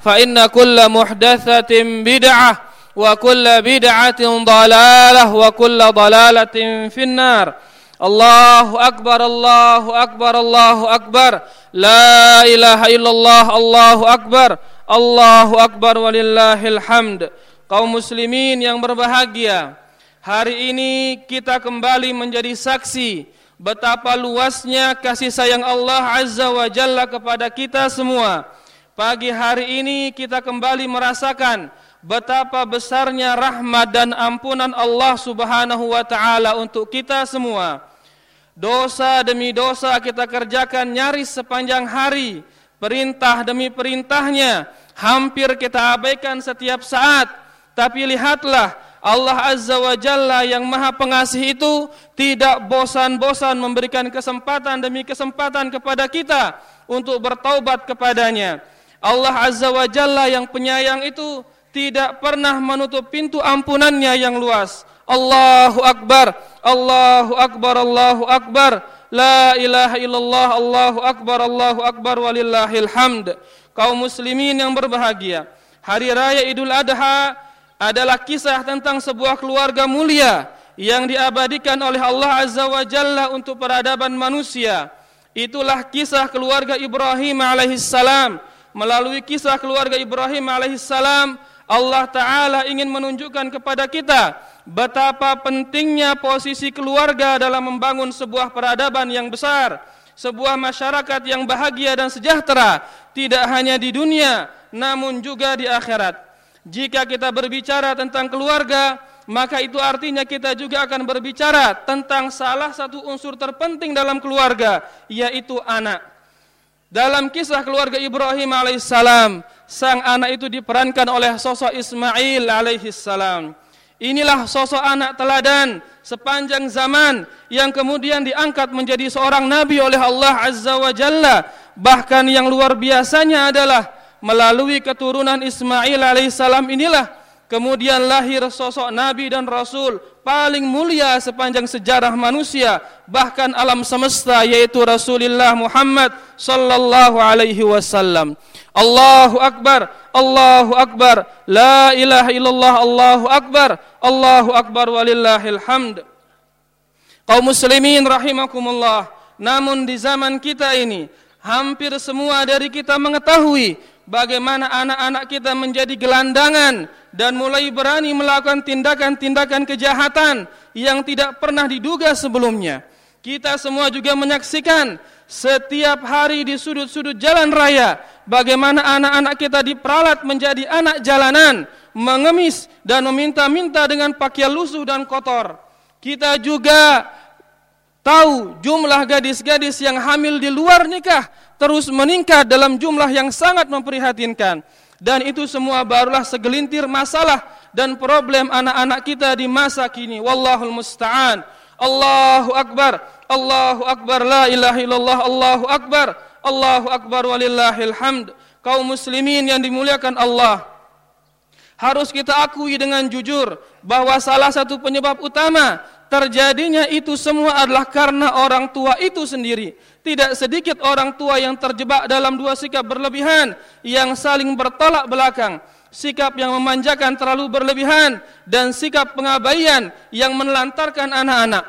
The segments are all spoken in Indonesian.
فإن كل محدثة بدعة وكل بدعة ضلالة وكل ضلالة في النار الله أكبر الله أكبر الله أكبر لا إله إلا الله الله أكبر Allahu Akbar walillahil hamd. Kaum muslimin yang berbahagia, hari ini kita kembali menjadi saksi betapa luasnya kasih sayang Allah Azza wa Jalla kepada kita semua. Pagi hari ini kita kembali merasakan betapa besarnya rahmat dan ampunan Allah Subhanahu wa taala untuk kita semua. Dosa demi dosa kita kerjakan nyaris sepanjang hari, perintah demi perintahnya hampir kita abaikan setiap saat. Tapi lihatlah Allah Azza wa Jalla yang maha pengasih itu tidak bosan-bosan memberikan kesempatan demi kesempatan kepada kita untuk bertaubat kepadanya. Allah Azza wa Jalla yang penyayang itu tidak pernah menutup pintu ampunannya yang luas. Allahu Akbar, Allahu Akbar, Allahu Akbar. La ilaha illallah, Allahu Akbar, Allahu Akbar, walillahil hamd kaum muslimin yang berbahagia. Hari raya Idul Adha adalah kisah tentang sebuah keluarga mulia yang diabadikan oleh Allah Azza wa Jalla untuk peradaban manusia. Itulah kisah keluarga Ibrahim alaihissalam. Melalui kisah keluarga Ibrahim alaihissalam, Allah Ta'ala ingin menunjukkan kepada kita betapa pentingnya posisi keluarga dalam membangun sebuah peradaban yang besar sebuah masyarakat yang bahagia dan sejahtera tidak hanya di dunia namun juga di akhirat. Jika kita berbicara tentang keluarga, maka itu artinya kita juga akan berbicara tentang salah satu unsur terpenting dalam keluarga, yaitu anak. Dalam kisah keluarga Ibrahim alaihissalam, sang anak itu diperankan oleh sosok Ismail alaihissalam. Inilah sosok anak teladan sepanjang zaman yang kemudian diangkat menjadi seorang nabi oleh Allah Azza wa Jalla. Bahkan yang luar biasanya adalah melalui keturunan Ismail alaihissalam inilah kemudian lahir sosok nabi dan rasul paling mulia sepanjang sejarah manusia bahkan alam semesta yaitu Rasulullah Muhammad sallallahu alaihi wasallam. Allahu akbar, Allahu akbar, la ilaha illallah, Allahu akbar, Allahu akbar walillahil hamd. Kaum muslimin rahimakumullah. Namun di zaman kita ini hampir semua dari kita mengetahui bagaimana anak-anak kita menjadi gelandangan dan mulai berani melakukan tindakan-tindakan kejahatan yang tidak pernah diduga sebelumnya. Kita semua juga menyaksikan setiap hari di sudut-sudut jalan raya bagaimana anak-anak kita diperalat menjadi anak jalanan, mengemis dan meminta-minta dengan pakaian lusuh dan kotor. Kita juga tahu jumlah gadis-gadis yang hamil di luar nikah terus meningkat dalam jumlah yang sangat memprihatinkan. Dan itu semua barulah segelintir masalah dan problem anak-anak kita di masa kini. Wallahul musta'an. Allahu Akbar, Allahu Akbar, la ilaha illallah, Allahu Akbar, Allahu Akbar walillahil hamd. Kaum muslimin yang dimuliakan Allah. harus kita akui dengan jujur bahwa salah satu penyebab utama terjadinya itu semua adalah karena orang tua itu sendiri. Tidak sedikit orang tua yang terjebak dalam dua sikap berlebihan yang saling bertolak belakang. Sikap yang memanjakan terlalu berlebihan dan sikap pengabaian yang menelantarkan anak-anak.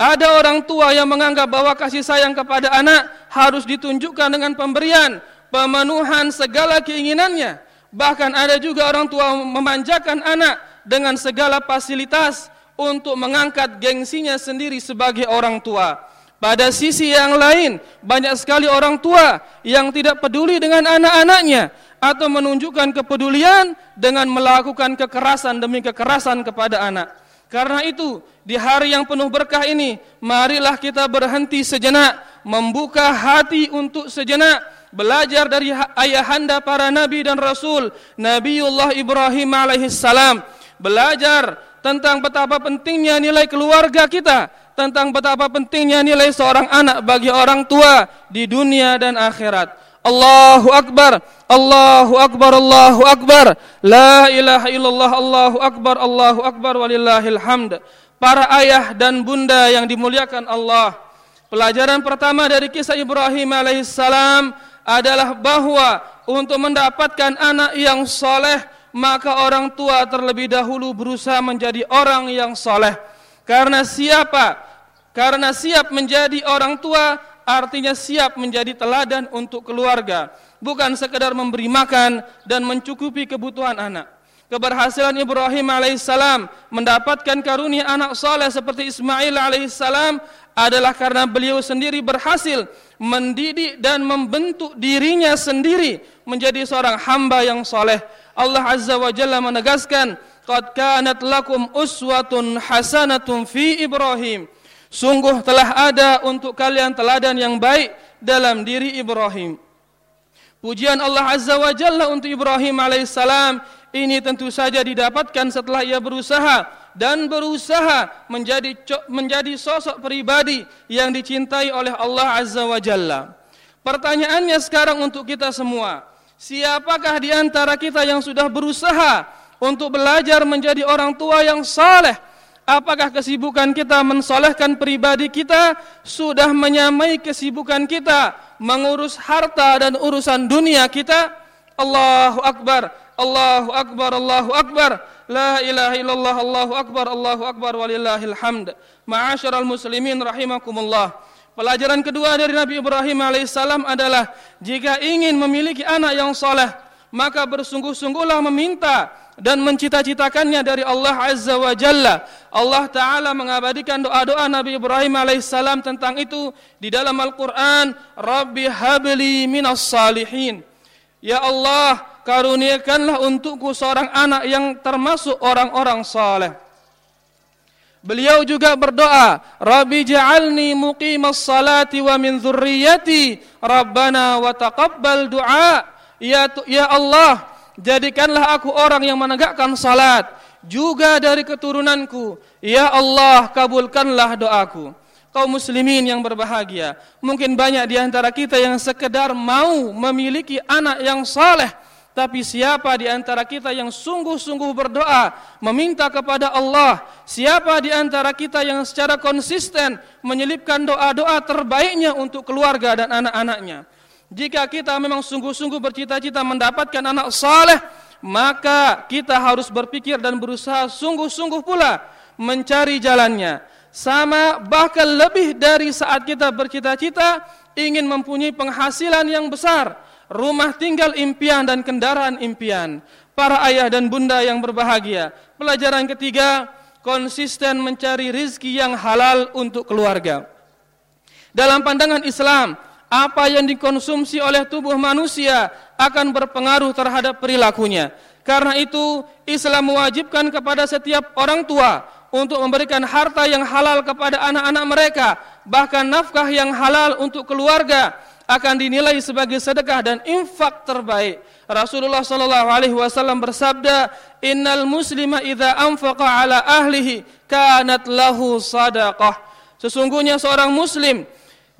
Ada orang tua yang menganggap bahwa kasih sayang kepada anak harus ditunjukkan dengan pemberian, pemenuhan segala keinginannya. Bahkan ada juga orang tua memanjakan anak dengan segala fasilitas untuk mengangkat gengsinya sendiri sebagai orang tua. Pada sisi yang lain, banyak sekali orang tua yang tidak peduli dengan anak-anaknya atau menunjukkan kepedulian dengan melakukan kekerasan demi kekerasan kepada anak. Karena itu, di hari yang penuh berkah ini, marilah kita berhenti sejenak, membuka hati untuk sejenak belajar dari ayahanda para nabi dan rasul Nabiullah Ibrahim alaihissalam belajar tentang betapa pentingnya nilai keluarga kita tentang betapa pentingnya nilai seorang anak bagi orang tua di dunia dan akhirat. Allahu Akbar Allahu Akbar Allahu Akbar. La ilaha illallah Allahu Akbar Allahu Akbar walillahil hamd. Para ayah dan bunda yang dimuliakan Allah. Pelajaran pertama dari kisah Ibrahim alaihissalam adalah bahwa untuk mendapatkan anak yang soleh maka orang tua terlebih dahulu berusaha menjadi orang yang soleh. Karena siapa? Karena siap menjadi orang tua artinya siap menjadi teladan untuk keluarga. Bukan sekedar memberi makan dan mencukupi kebutuhan anak. Keberhasilan Ibrahim alaihissalam mendapatkan karunia anak soleh seperti Ismail alaihissalam adalah karena beliau sendiri berhasil mendidik dan membentuk dirinya sendiri menjadi seorang hamba yang soleh. Allah Azza wa Jalla menegaskan, Qad kanat lakum uswatun hasanatun fi Ibrahim. Sungguh telah ada untuk kalian teladan yang baik dalam diri Ibrahim. Pujian Allah Azza wa Jalla untuk Ibrahim alaihissalam ini tentu saja didapatkan setelah ia berusaha dan berusaha menjadi menjadi sosok pribadi yang dicintai oleh Allah Azza wa Jalla. Pertanyaannya sekarang untuk kita semua, siapakah di antara kita yang sudah berusaha untuk belajar menjadi orang tua yang saleh? Apakah kesibukan kita mensolehkan pribadi kita sudah menyamai kesibukan kita mengurus harta dan urusan dunia kita? Allahu Akbar, Allahu Akbar, Allahu Akbar. La ilaha illallah Allahu akbar Allahu akbar walillahil hamd. Ma'asyiral muslimin rahimakumullah. Pelajaran kedua dari Nabi Ibrahim alaihissalam adalah jika ingin memiliki anak yang soleh, maka bersungguh-sungguhlah meminta dan mencita-citakannya dari Allah Azza wa Jalla. Allah Ta'ala mengabadikan doa-doa Nabi Ibrahim alaihissalam tentang itu di dalam Al-Quran. Rabbi habli minas salihin. Ya Allah, karuniakanlah untukku seorang anak yang termasuk orang-orang saleh. Beliau juga berdoa, Rabbi ja'alni muqimas salati wa min dzurriyyati, Rabbana wa taqabbal du'a. Ya ya Allah, jadikanlah aku orang yang menegakkan salat juga dari keturunanku. Ya Allah, kabulkanlah doaku kaum muslimin yang berbahagia. Mungkin banyak di antara kita yang sekedar mau memiliki anak yang saleh, tapi siapa di antara kita yang sungguh-sungguh berdoa meminta kepada Allah? Siapa di antara kita yang secara konsisten menyelipkan doa-doa terbaiknya untuk keluarga dan anak-anaknya? Jika kita memang sungguh-sungguh bercita-cita mendapatkan anak saleh, maka kita harus berpikir dan berusaha sungguh-sungguh pula mencari jalannya sama bahkan lebih dari saat kita bercita-cita ingin mempunyai penghasilan yang besar, rumah tinggal impian dan kendaraan impian. Para ayah dan bunda yang berbahagia. Pelajaran ketiga, konsisten mencari rizki yang halal untuk keluarga. Dalam pandangan Islam, apa yang dikonsumsi oleh tubuh manusia akan berpengaruh terhadap perilakunya. Karena itu, Islam mewajibkan kepada setiap orang tua untuk memberikan harta yang halal kepada anak-anak mereka, bahkan nafkah yang halal untuk keluarga akan dinilai sebagai sedekah dan infak terbaik. Rasulullah sallallahu alaihi wasallam bersabda, "Innal muslima idza anfaqa ala ahlihi kanat lahu sadaqah." Sesungguhnya seorang muslim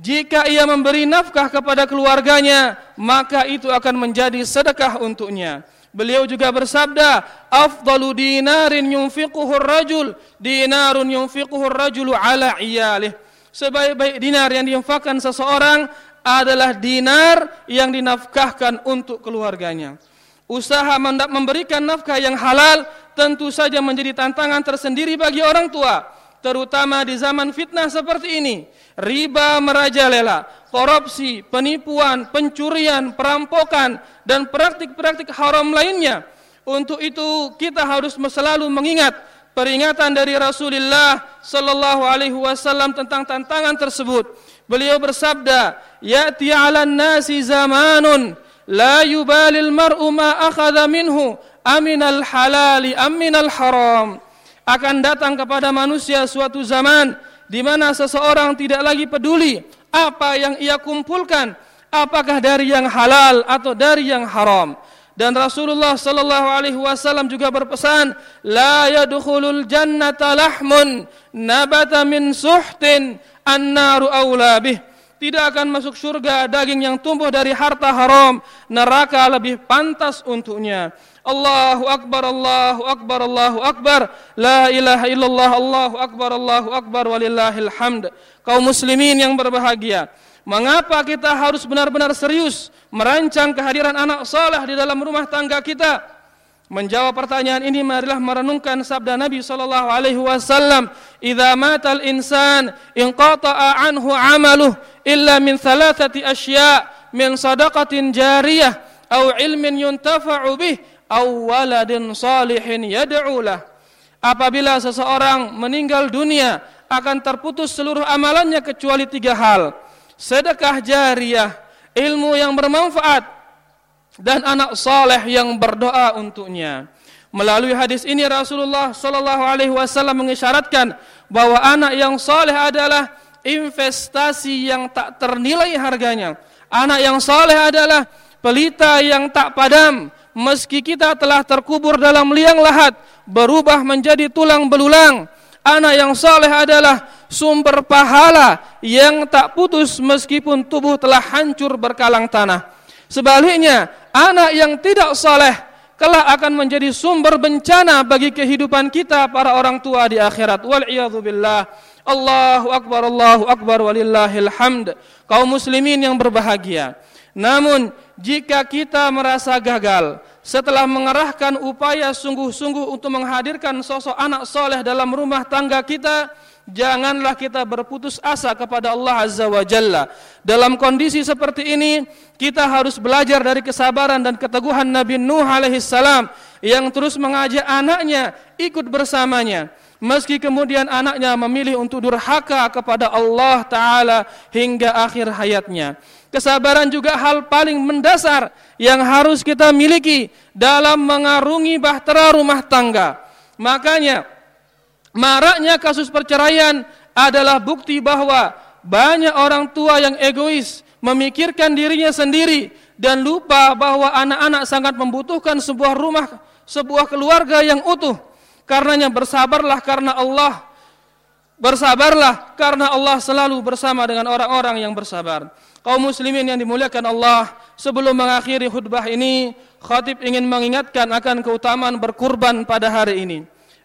jika ia memberi nafkah kepada keluarganya, maka itu akan menjadi sedekah untuknya. Beliau juga bersabda, "Afdalu dinarin yunfiquhu rajul dinarun yunfiquhu rajulu ala iyalih." Sebaik-baik dinar yang diinfakkan seseorang adalah dinar yang dinafkahkan untuk keluarganya. Usaha memberikan nafkah yang halal tentu saja menjadi tantangan tersendiri bagi orang tua, terutama di zaman fitnah seperti ini. Riba merajalela, korupsi, penipuan, pencurian, perampokan, dan praktik-praktik haram lainnya. Untuk itu kita harus selalu mengingat peringatan dari Rasulullah sallallahu alaihi wasallam tentang tantangan tersebut. Beliau bersabda, "Ya'ti 'alan nasi zamanun la yubalil mar'u ma akhadha minhu aminal halali aminal haram." Akan datang kepada manusia suatu zaman di mana seseorang tidak lagi peduli apa yang ia kumpulkan apakah dari yang halal atau dari yang haram dan Rasulullah sallallahu alaihi wasallam juga berpesan la yadkhulul jannata lahmun nabata min suhtin annaru aula bih. Tidak akan masuk surga daging yang tumbuh dari harta haram neraka lebih pantas untuknya. Allahu akbar Allahu akbar Allahu akbar. La ilaha illallah Allahu akbar Allahu akbar walillahil hamd kaum muslimin yang berbahagia mengapa kita harus benar-benar serius merancang kehadiran anak saleh di dalam rumah tangga kita Menjawab pertanyaan ini marilah merenungkan sabda Nabi sallallahu alaihi wasallam, "Idza matal insan inqata'a anhu 'amaluhu illa min thalathati asya' min sadaqatin jariyah aw ilmin yuntafa'u bih aw waladin salihin yad'u lah." Apabila seseorang meninggal dunia akan terputus seluruh amalannya kecuali tiga hal. Sedekah jariyah, ilmu yang bermanfaat dan anak saleh yang berdoa untuknya. Melalui hadis ini Rasulullah sallallahu alaihi wasallam mengisyaratkan bahwa anak yang saleh adalah investasi yang tak ternilai harganya. Anak yang saleh adalah pelita yang tak padam meski kita telah terkubur dalam liang lahat berubah menjadi tulang belulang. Anak yang saleh adalah sumber pahala yang tak putus meskipun tubuh telah hancur berkalang tanah. Sebaliknya, anak yang tidak saleh kelak akan menjadi sumber bencana bagi kehidupan kita para orang tua di akhirat. Wal billah. Allahu akbar Allahu akbar walillahil hamd. Kaum muslimin yang berbahagia. Namun jika kita merasa gagal setelah mengerahkan upaya sungguh-sungguh untuk menghadirkan sosok anak soleh dalam rumah tangga kita, janganlah kita berputus asa kepada Allah Azza wa Jalla. Dalam kondisi seperti ini, kita harus belajar dari kesabaran dan keteguhan Nabi Nuh alaihissalam yang terus mengajak anaknya ikut bersamanya. Meski kemudian anaknya memilih untuk durhaka kepada Allah Ta'ala hingga akhir hayatnya. Kesabaran juga hal paling mendasar yang harus kita miliki dalam mengarungi bahtera rumah tangga. Makanya, Maraknya kasus perceraian adalah bukti bahwa banyak orang tua yang egois, memikirkan dirinya sendiri dan lupa bahwa anak-anak sangat membutuhkan sebuah rumah, sebuah keluarga yang utuh. Karenanya bersabarlah karena Allah. Bersabarlah karena Allah selalu bersama dengan orang-orang yang bersabar. Kaum muslimin yang dimuliakan Allah, sebelum mengakhiri khutbah ini, khatib ingin mengingatkan akan keutamaan berkurban pada hari ini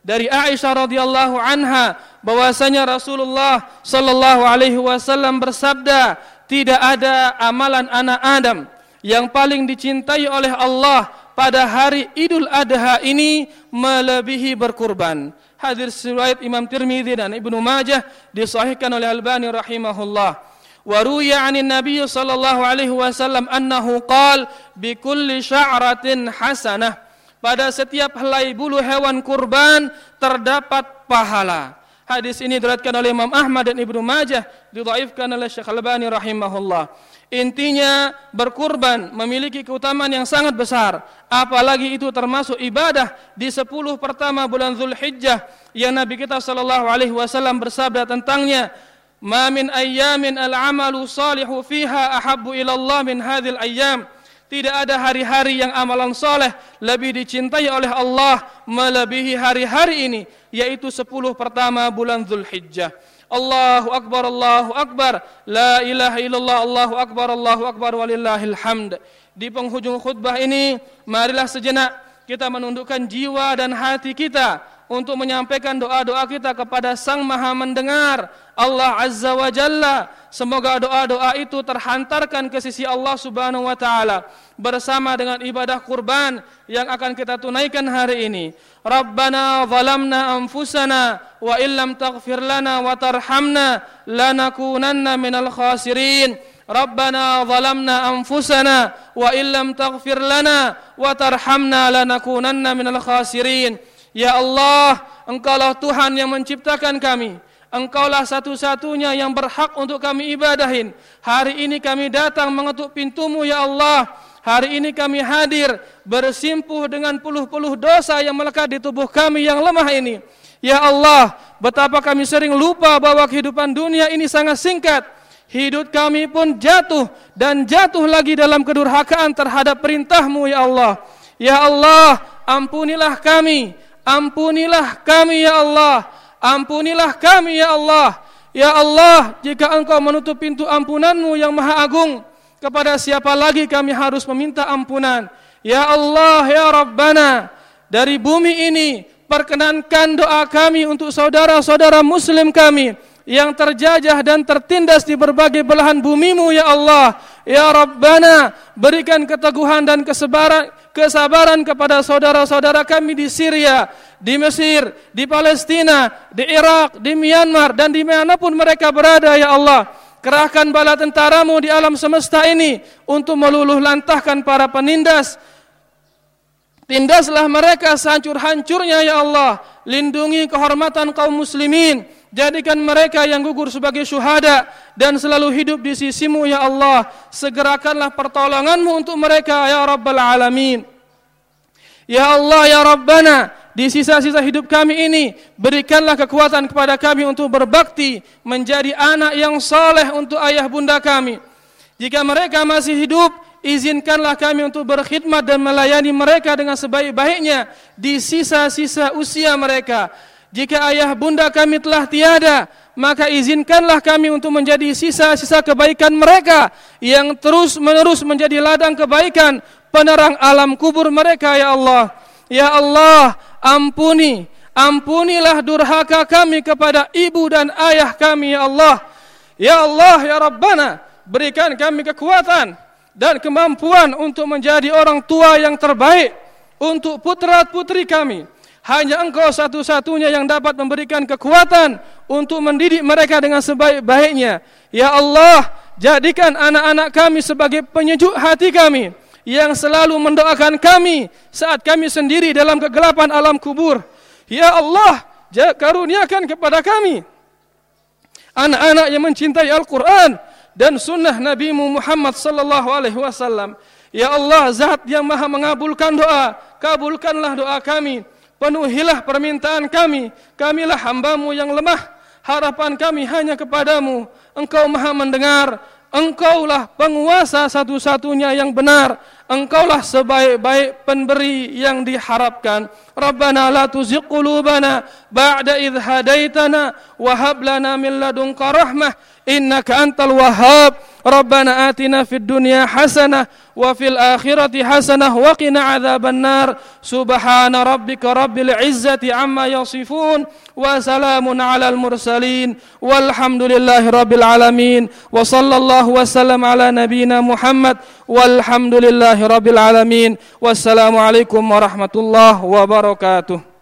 dari Aisyah radhiyallahu anha bahwasanya Rasulullah sallallahu alaihi wasallam bersabda tidak ada amalan anak Adam yang paling dicintai oleh Allah pada hari Idul Adha ini melebihi berkurban. Hadir riwayat Imam Tirmidzi dan Ibnu Majah disahihkan oleh Albani rahimahullah. Ruya 'an Nabi sallallahu alaihi wasallam annahu qala bi kulli sya'ratin hasanah pada setiap helai bulu hewan kurban terdapat pahala. Hadis ini diriwayatkan oleh Imam Ahmad dan Ibnu Majah, didhaifkan oleh Syekh Al-Albani rahimahullah. Intinya berkurban memiliki keutamaan yang sangat besar, apalagi itu termasuk ibadah di 10 pertama bulan Zulhijjah yang Nabi kita sallallahu alaihi wasallam bersabda tentangnya, "Ma min ayyamin al-amalu salihu fiha ahabbu ila Allah min hadhil ayyam." Tidak ada hari-hari yang amalan soleh lebih dicintai oleh Allah melebihi hari-hari ini, yaitu sepuluh pertama bulan Zulhijjah. Allahu akbar Allahu akbar la ilaha illallah Allahu akbar Allahu akbar walillahil hamd di penghujung khutbah ini marilah sejenak kita menundukkan jiwa dan hati kita untuk menyampaikan doa-doa kita kepada Sang Maha Mendengar Allah Azza wa Jalla semoga doa-doa itu terhantarkan ke sisi Allah Subhanahu wa taala bersama dengan ibadah kurban yang akan kita tunaikan hari ini Rabbana zalamna anfusana wa illam taghfir lana wa tarhamna lanakunanna minal khasirin ربنا ظلمنا أنفسنا وإن لم تغفر لنا وترحمنا لنكونن من الخاسرين Ya Allah, Engkaulah Tuhan yang menciptakan kami. Engkaulah satu-satunya yang berhak untuk kami ibadahin. Hari ini kami datang mengetuk pintumu ya Allah. Hari ini kami hadir bersimpuh dengan puluh-puluh dosa yang melekat di tubuh kami yang lemah ini. Ya Allah, betapa kami sering lupa bahwa kehidupan dunia ini sangat singkat. Hidup kami pun jatuh dan jatuh lagi dalam kedurhakaan terhadap perintahmu ya Allah. Ya Allah, ampunilah kami Ampunilah kami ya Allah. Ampunilah kami ya Allah. Ya Allah, jika engkau menutup pintu ampunanmu yang maha agung, kepada siapa lagi kami harus meminta ampunan? Ya Allah, ya Rabbana, dari bumi ini, perkenankan doa kami untuk saudara-saudara muslim kami, yang terjajah dan tertindas di berbagai belahan bumimu ya Allah. Ya Rabbana, berikan keteguhan dan kesabaran, kesabaran kepada saudara-saudara kami di Syria, di Mesir, di Palestina, di Irak, di Myanmar, dan di mana pun mereka berada ya Allah. Kerahkan bala tentaramu di alam semesta ini untuk meluluh lantahkan para penindas. Tindaslah mereka sehancur-hancurnya ya Allah. Lindungi kehormatan kaum muslimin Jadikan mereka yang gugur sebagai syuhada dan selalu hidup di sisimu ya Allah. Segerakanlah pertolonganmu untuk mereka ya Rabbal Alamin. Ya Allah ya Rabbana, di sisa-sisa hidup kami ini, berikanlah kekuatan kepada kami untuk berbakti, menjadi anak yang saleh untuk ayah bunda kami. Jika mereka masih hidup, izinkanlah kami untuk berkhidmat dan melayani mereka dengan sebaik-baiknya di sisa-sisa usia mereka. Jika ayah bunda kami telah tiada, maka izinkanlah kami untuk menjadi sisa-sisa kebaikan mereka yang terus menerus menjadi ladang kebaikan penerang alam kubur mereka ya Allah. Ya Allah, ampuni, ampunilah durhaka kami kepada ibu dan ayah kami ya Allah. Ya Allah, ya Rabbana, berikan kami kekuatan dan kemampuan untuk menjadi orang tua yang terbaik untuk putra-putri kami hanya engkau satu-satunya yang dapat memberikan kekuatan untuk mendidik mereka dengan sebaik-baiknya. Ya Allah, jadikan anak-anak kami sebagai penyejuk hati kami yang selalu mendoakan kami saat kami sendiri dalam kegelapan alam kubur. Ya Allah, karuniakan kepada kami anak-anak yang mencintai Al-Quran dan sunnah Nabi Muhammad sallallahu alaihi wasallam. Ya Allah, zat yang maha mengabulkan doa, kabulkanlah doa kami. Penuhilah permintaan kami. Kamilah hambamu yang lemah. Harapan kami hanya kepadamu. Engkau maha mendengar. Engkaulah penguasa satu-satunya yang benar. Engkaulah sebaik-baik pemberi yang diharapkan. Rabbana la tuzigh qulubana ba'da idh hadaitana wa hab lana min ladunka rahmah innaka antal wahhab. Rabbana atina fid dunya hasanah wa fil akhirati hasanah wa qina. Subhana rabbika rabbil izzati amma yasifun wa salamun alal mursalin walhamdulillahi alamin wa ala nabiyyina Muhammad walhamdulillahi alamin. Wassalamu alaikum warahmatullahi wabarakatuh.